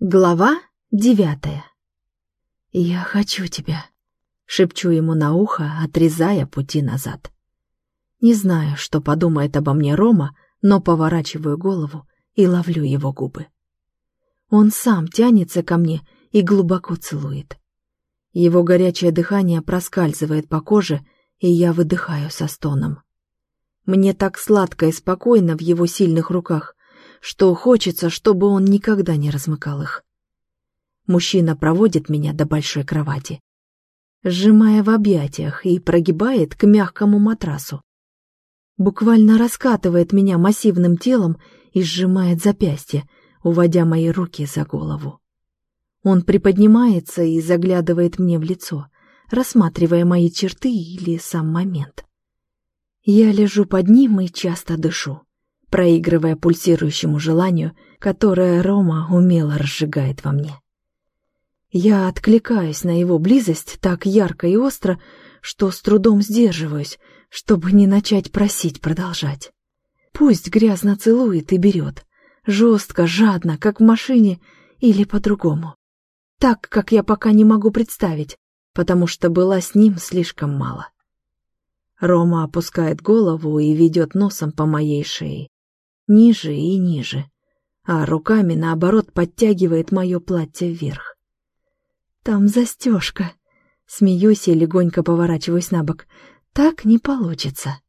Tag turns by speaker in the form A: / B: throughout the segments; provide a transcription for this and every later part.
A: Глава девятая. «Я хочу тебя», — шепчу ему на ухо, отрезая пути назад. Не знаю, что подумает обо мне Рома, но поворачиваю голову и ловлю его губы. Он сам тянется ко мне и глубоко целует. Его горячее дыхание проскальзывает по коже, и я выдыхаю со стоном. Мне так сладко и спокойно в его сильных руках, что хочется, чтобы он никогда не размыкал их. Мужчина проводит меня до большой кровати, сжимая в объятиях и прогибает к мягкому матрасу. Буквально раскатывает меня массивным телом и сжимает запястье, уводя мои руки за голову. Он приподнимается и заглядывает мне в лицо, рассматривая мои черты или сам момент. Я лежу под ним и часто дышу проигрывая пульсирующему желанию, которое Рома умело разжигает во мне. Я откликаюсь на его близость так ярко и остро, что с трудом сдерживаюсь, чтобы не начать просить продолжать. Пусть грязно целует и берет, жестко, жадно, как в машине или по-другому. Так, как я пока не могу представить, потому что была с ним слишком мало. Рома опускает голову и ведет носом по моей шее ниже и ниже, а руками, наоборот, подтягивает мое платье вверх. «Там застежка!» Смеюсь и легонько поворачиваюсь на бок. «Так не получится!»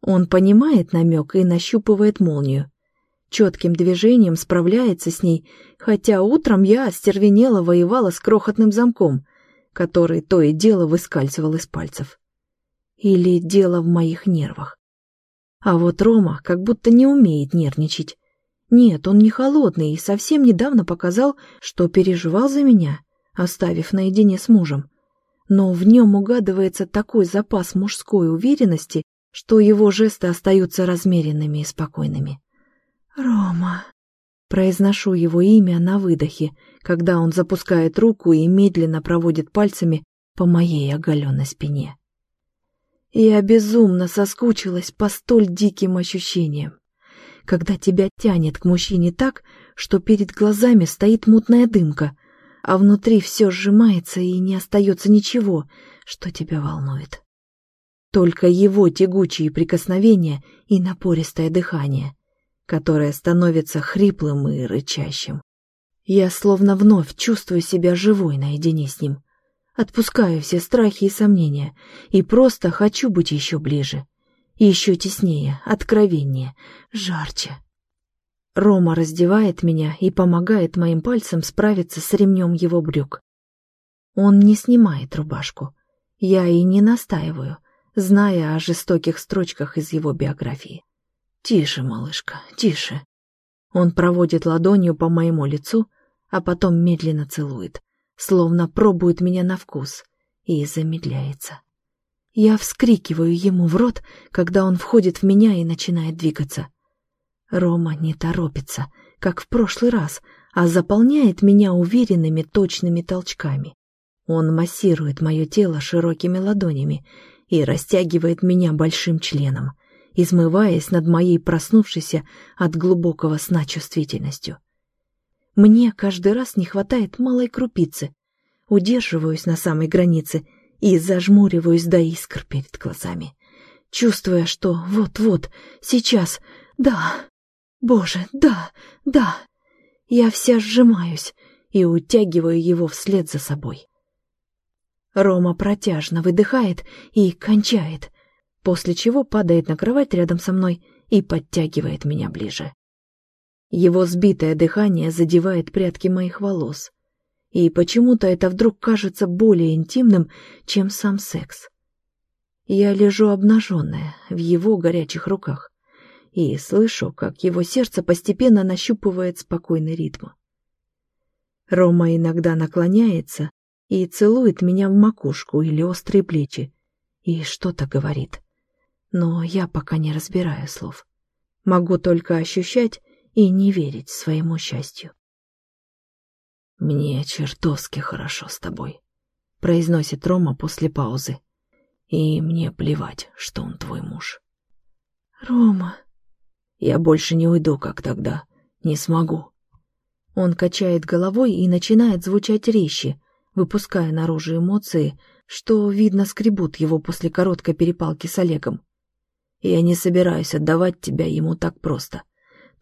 A: Он понимает намек и нащупывает молнию. Четким движением справляется с ней, хотя утром я остервенело воевала с крохотным замком, который то и дело выскальзывал из пальцев. Или дело в моих нервах. А вот Рома как будто не умеет нервничать. Нет, он не холодный и совсем недавно показал, что переживал за меня, оставив наедине с мужем. Но в нем угадывается такой запас мужской уверенности, что его жесты остаются размеренными и спокойными. «Рома!» Произношу его имя на выдохе, когда он запускает руку и медленно проводит пальцами по моей оголенной спине. Я безумно соскучилась по столь диким ощущениям. Когда тебя тянет к мужчине так, что перед глазами стоит мутная дымка, а внутри все сжимается и не остается ничего, что тебя волнует. Только его тягучие прикосновения и напористое дыхание, которое становится хриплым и рычащим. Я словно вновь чувствую себя живой наедине с ним — Отпускаю все страхи и сомнения и просто хочу быть еще ближе. Еще теснее, откровеннее, жарче. Рома раздевает меня и помогает моим пальцам справиться с ремнем его брюк. Он не снимает рубашку. Я и не настаиваю, зная о жестоких строчках из его биографии. «Тише, малышка, тише». Он проводит ладонью по моему лицу, а потом медленно целует словно пробует меня на вкус, и замедляется. Я вскрикиваю ему в рот, когда он входит в меня и начинает двигаться. Рома не торопится, как в прошлый раз, а заполняет меня уверенными точными толчками. Он массирует мое тело широкими ладонями и растягивает меня большим членом, измываясь над моей проснувшейся от глубокого сна чувствительностью. Мне каждый раз не хватает малой крупицы. Удерживаюсь на самой границе и зажмуриваюсь до искр перед глазами, чувствуя, что вот-вот, сейчас, да, боже, да, да. Я вся сжимаюсь и утягиваю его вслед за собой. Рома протяжно выдыхает и кончает, после чего падает на кровать рядом со мной и подтягивает меня ближе. Его сбитое дыхание задевает прядки моих волос. И почему-то это вдруг кажется более интимным, чем сам секс. Я лежу обнаженная в его горячих руках и слышу, как его сердце постепенно нащупывает спокойный ритм. Рома иногда наклоняется и целует меня в макушку или острые плечи и что-то говорит. Но я пока не разбираю слов. Могу только ощущать, и не верить своему счастью. «Мне чертовски хорошо с тобой», — произносит Рома после паузы. «И мне плевать, что он твой муж».
B: «Рома...»
A: «Я больше не уйду, как тогда. Не смогу». Он качает головой и начинает звучать резче, выпуская наружу эмоции, что, видно, скребут его после короткой перепалки с Олегом. «Я не собираюсь отдавать тебя ему так просто,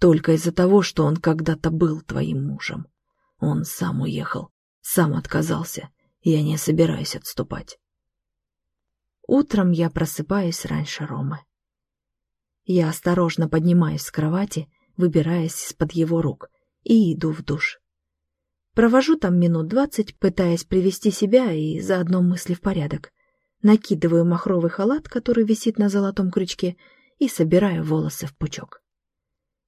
A: только из-за того, что он когда-то был твоим мужем. Он сам уехал, сам отказался, я не собираюсь отступать». Утром я просыпаюсь раньше Ромы. Я осторожно поднимаюсь с кровати, выбираясь из-под его рук, и иду в душ. Провожу там минут двадцать, пытаясь привести себя и заодно мысли в порядок. Накидываю махровый халат, который висит на золотом крючке, и собираю волосы в пучок.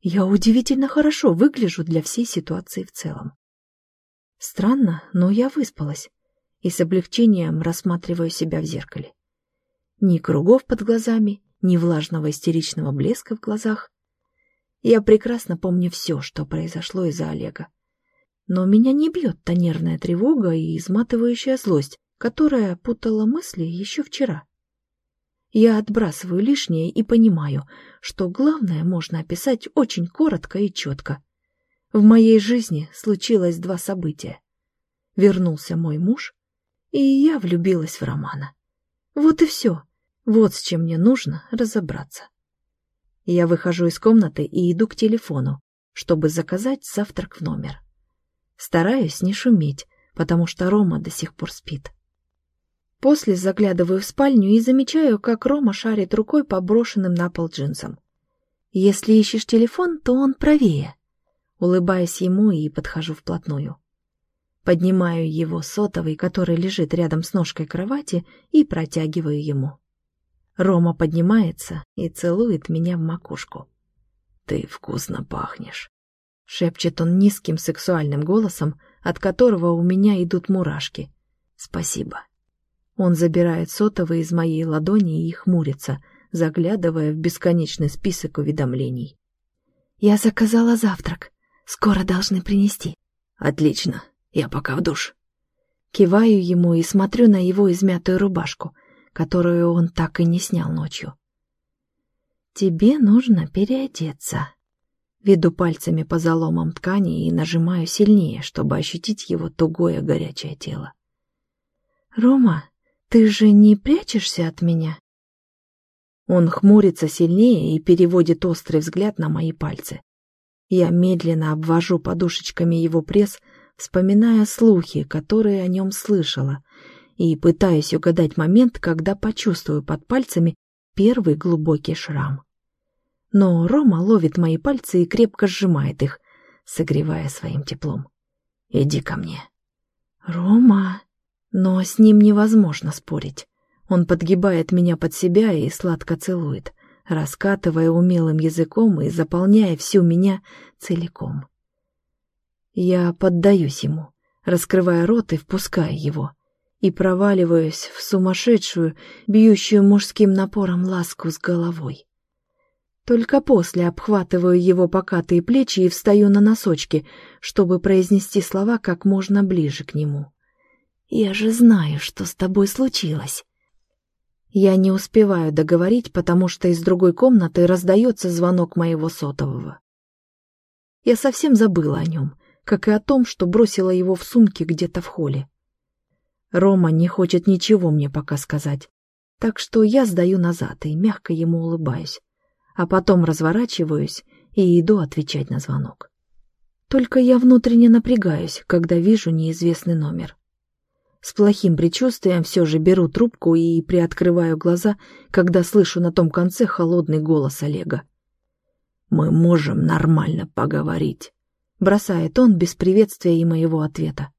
A: Я удивительно хорошо выгляжу для всей ситуации в целом. Странно, но я выспалась и с облегчением рассматриваю себя в зеркале. Ни кругов под глазами, ни влажного истеричного блеска в глазах. Я прекрасно помню все, что произошло из-за Олега но меня не бьет та нервная тревога и изматывающая злость, которая путала мысли еще вчера. Я отбрасываю лишнее и понимаю, что главное можно описать очень коротко и четко. В моей жизни случилось два события. Вернулся мой муж, и я влюбилась в Романа. Вот и все. Вот с чем мне нужно разобраться. Я выхожу из комнаты и иду к телефону, чтобы заказать завтрак в номер. Стараюсь не шуметь, потому что Рома до сих пор спит. После заглядываю в спальню и замечаю, как Рома шарит рукой по брошенным на пол джинсам. Если ищешь телефон, то он правее. Улыбаюсь ему и подхожу вплотную. Поднимаю его сотовый, который лежит рядом с ножкой кровати, и протягиваю ему. Рома поднимается и целует меня в макушку. «Ты вкусно пахнешь», Шепчет он низким сексуальным голосом, от которого у меня идут мурашки. Спасибо. Он забирает сотовый из моей ладони и хмурится, заглядывая в бесконечный список уведомлений. «Я заказала завтрак. Скоро должны принести». «Отлично. Я пока в душ». Киваю ему и смотрю на его измятую рубашку, которую он так и не снял ночью. «Тебе нужно переодеться», Веду пальцами по заломам ткани и нажимаю сильнее, чтобы ощутить его тугое горячее тело. «Рома, ты же не прячешься от меня?» Он хмурится сильнее и переводит острый взгляд на мои пальцы. Я медленно обвожу подушечками его пресс, вспоминая слухи, которые о нем слышала, и пытаюсь угадать момент, когда почувствую под пальцами первый глубокий шрам но Рома ловит мои пальцы и крепко сжимает их, согревая своим теплом. «Иди ко мне». «Рома...» Но с ним невозможно спорить. Он подгибает меня под себя и сладко целует, раскатывая умелым языком и заполняя всю меня целиком. Я поддаюсь ему, раскрывая рот и впуская его, и проваливаюсь в сумасшедшую, бьющую мужским напором ласку с головой. Только после обхватываю его покатые плечи и встаю на носочки, чтобы произнести слова как можно ближе к нему. «Я же знаю, что с тобой случилось». Я не успеваю договорить, потому что из другой комнаты раздается звонок моего сотового. Я совсем забыла о нем, как и о том, что бросила его в сумке где-то в холле. Рома не хочет ничего мне пока сказать, так что я сдаю назад и мягко ему улыбаюсь а потом разворачиваюсь и иду отвечать на звонок. Только я внутренне напрягаюсь, когда вижу неизвестный номер. С плохим предчувствием все же беру трубку и приоткрываю глаза, когда слышу на том конце холодный голос Олега. «Мы можем нормально поговорить», — бросает он без приветствия и моего ответа.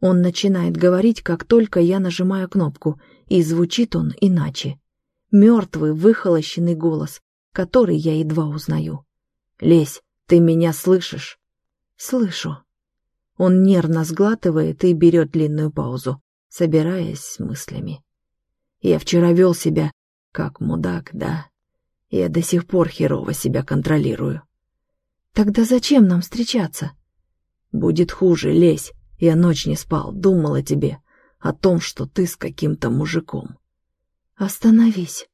A: Он начинает говорить, как только я нажимаю кнопку, и звучит он иначе. Мертвый, выхолощенный голос, который я едва узнаю. «Лесь, ты меня слышишь?» «Слышу». Он нервно сглатывает и берет длинную паузу, собираясь с мыслями. «Я вчера вел себя как мудак, да? Я до сих пор херово себя контролирую». «Тогда зачем нам встречаться?» «Будет хуже, лезь. Я ночь не спал, думал о тебе, о том, что ты с каким-то мужиком». «Остановись».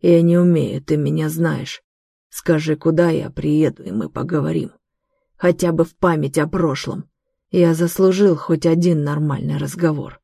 A: Я не умею, ты меня знаешь. Скажи, куда я приеду, и мы поговорим. хотя бы в память о прошлом. Я заслужил хоть один нормальный разговор.